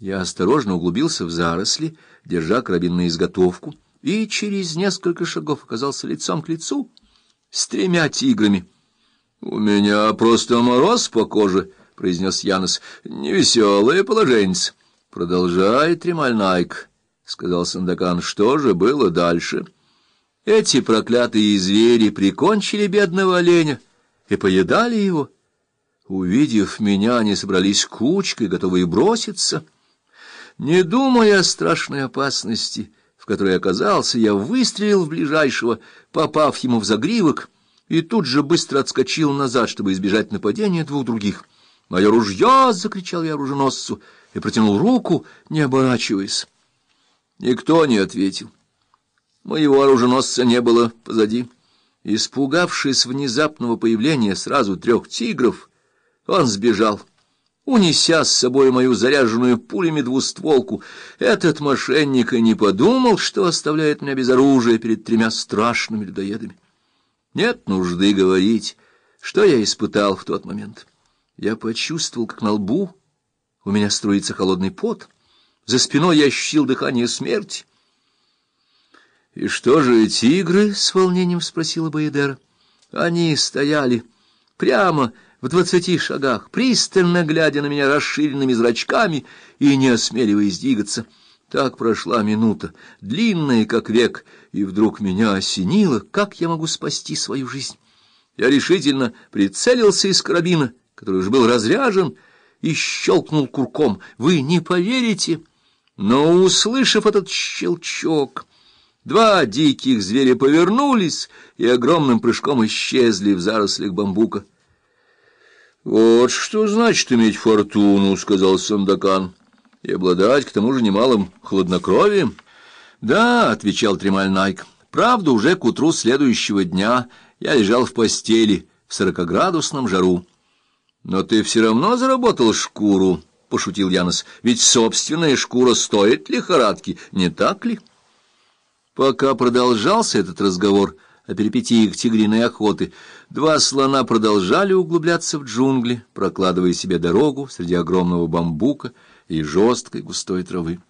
Я осторожно углубился в заросли, держа карабин на изготовку, и через несколько шагов оказался лицом к лицу с тремя тиграми. — У меня просто мороз по коже, — произнес Янос. — Невеселое положение. — Продолжай, Тремальнайк, — сказал Сандакан. — Что же было дальше? Эти проклятые звери прикончили бедного оленя и поедали его. Увидев меня, они собрались кучкой, готовые броситься — не думая о страшной опасности, в которой оказался, я выстрелил в ближайшего, попав ему в загривок, и тут же быстро отскочил назад, чтобы избежать нападения двух других. «Мое ружье!» — закричал я оруженосцу и протянул руку, не оборачиваясь. Никто не ответил. Моего оруженосца не было позади. Испугавшись внезапного появления сразу трех тигров, он сбежал унеся с собой мою заряженную пулями двустволку. Этот мошенник и не подумал, что оставляет меня без оружия перед тремя страшными людоедами. Нет нужды говорить, что я испытал в тот момент. Я почувствовал, как на лбу у меня струится холодный пот, за спиной я ощутил дыхание смерти. — И что же тигры? — с волнением спросила Баедера. Они стояли прямо в двадцати шагах, пристально глядя на меня расширенными зрачками и не осмеливаясь двигаться. Так прошла минута, длинная, как век, и вдруг меня осенило, как я могу спасти свою жизнь. Я решительно прицелился из карабина, который уже был разряжен, и щелкнул курком. Вы не поверите, но, услышав этот щелчок... Два диких зверя повернулись и огромным прыжком исчезли в зарослях бамбука. — Вот что значит иметь фортуну, — сказал Сандакан, — и обладать к тому же немалым хладнокровием. — Да, — отвечал Тремаль Найк, — правда, уже к утру следующего дня я лежал в постели в сорокоградусном жару. — Но ты все равно заработал шкуру, — пошутил Янос, — ведь собственная шкура стоит лихорадки, не так ли? Пока продолжался этот разговор, — о перипетиях тигриной охоты, два слона продолжали углубляться в джунгли, прокладывая себе дорогу среди огромного бамбука и жесткой густой травы.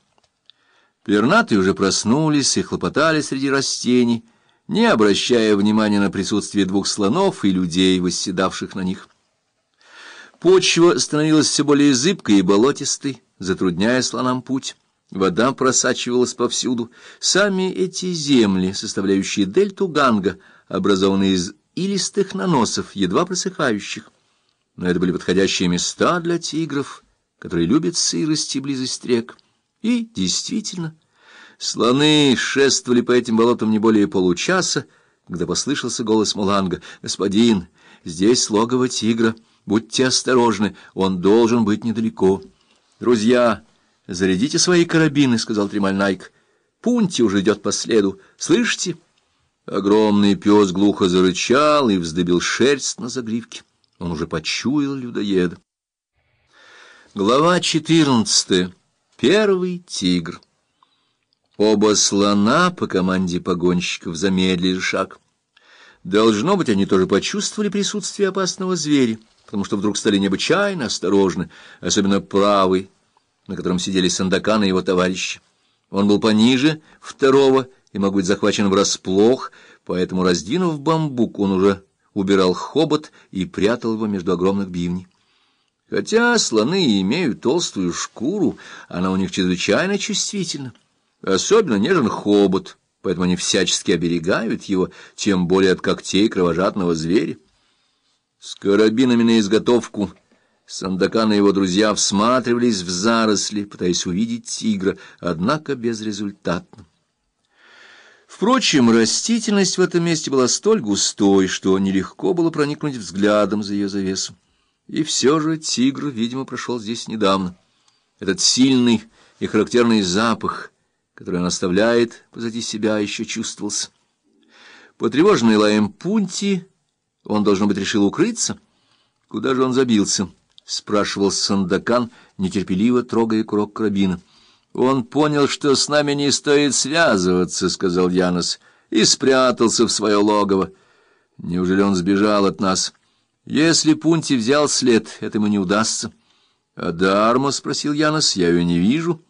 Пернатые уже проснулись и хлопотали среди растений, не обращая внимания на присутствие двух слонов и людей, восседавших на них. Почва становилась все более зыбкой и болотистой, затрудняя слонам путь. Вода просачивалась повсюду. Сами эти земли, составляющие дельту Ганга, образованы из илистых наносов, едва просыхающих. Но это были подходящие места для тигров, которые любят сырость и близость рек. И, действительно, слоны шествовали по этим болотам не более получаса, когда послышался голос Муланга. «Господин, здесь логово тигра. Будьте осторожны, он должен быть недалеко. Друзья!» «Зарядите свои карабины», — сказал Тремаль Найк. «Пунти уже идет по следу. Слышите?» Огромный пес глухо зарычал и вздыбил шерсть на загривке. Он уже почуял людоеда. Глава четырнадцатая. Первый тигр. Оба слона по команде погонщиков замедлили шаг. Должно быть, они тоже почувствовали присутствие опасного зверя, потому что вдруг стали необычайно осторожны, особенно правый, на котором сидели Сандакан и его товарищи. Он был пониже второго и мог быть захвачен врасплох, поэтому, раздвинув бамбук, он уже убирал хобот и прятал его между огромных бивней. Хотя слоны имеют толстую шкуру, она у них чрезвычайно чувствительна. Особенно нежен хобот, поэтому они всячески оберегают его, тем более от когтей кровожадного зверя. С карабинами на изготовку Сандакан и его друзья всматривались в заросли, пытаясь увидеть тигра, однако безрезультатно. Впрочем, растительность в этом месте была столь густой, что нелегко было проникнуть взглядом за ее завесу. И все же тигр, видимо, прошел здесь недавно. Этот сильный и характерный запах, который он оставляет позади себя, еще чувствовался. Потревоженный лаем пунти, он, должно быть, решил укрыться. Куда же он забился? —— спрашивал Сандакан, нетерпеливо трогая курок карабина. — Он понял, что с нами не стоит связываться, — сказал Янос, — и спрятался в свое логово. Неужели он сбежал от нас? Если Пунти взял след, это ему не удастся. — А Дарма? — спросил Янос. — Я ее не вижу. —